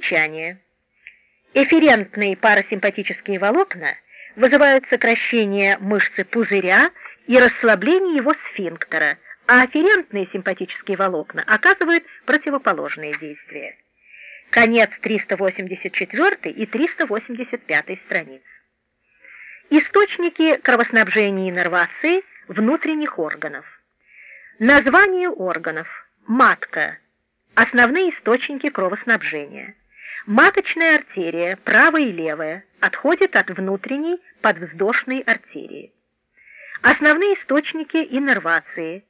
Примечание. Эферентные парасимпатические волокна вызывают сокращение мышцы пузыря и расслабление его сфинктера, а афферентные симпатические волокна оказывают противоположные действия. Конец 384 и 385 страниц. Источники кровоснабжения и иннервации внутренних органов. Название органов. Матка. Основные источники кровоснабжения. Маточная артерия, правая и левая, отходит от внутренней подвздошной артерии. Основные источники иннервации.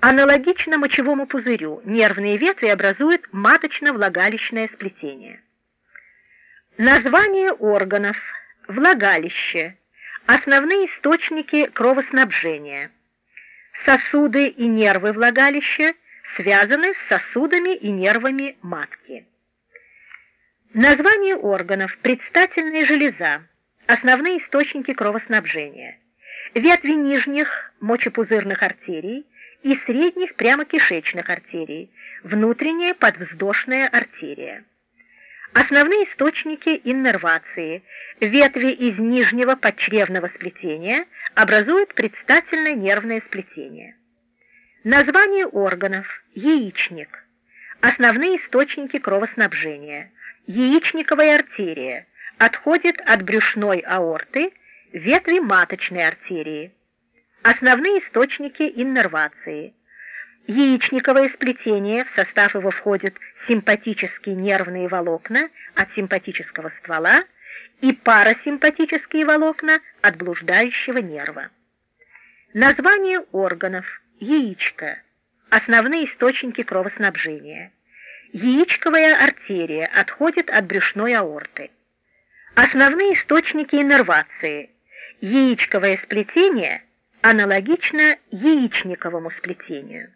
Аналогично мочевому пузырю, нервные ветви образуют маточно-влагалищное сплетение. Название органов. Влагалище. Основные источники кровоснабжения. Сосуды и нервы влагалища связаны с сосудами и нервами матки. Название органов. Предстательная железа. Основные источники кровоснабжения. Ветви нижних мочепузырных артерий и средних прямокишечных артерий. Внутренняя подвздошная артерия. Основные источники иннервации. Ветви из нижнего подчревного сплетения образуют предстательное нервное сплетение. Название органов. Яичник. Основные источники кровоснабжения. Яичниковая артерия. Отходит от брюшной аорты, ветви маточной артерии. Основные источники иннервации. Яичниковое сплетение, в состав его входят симпатические нервные волокна от симпатического ствола и парасимпатические волокна от блуждающего нерва. Название органов. Яичко. Основные источники кровоснабжения. Яичковая артерия отходит от брюшной аорты. Основные источники иннервации. Яичковое сплетение аналогично яичниковому сплетению.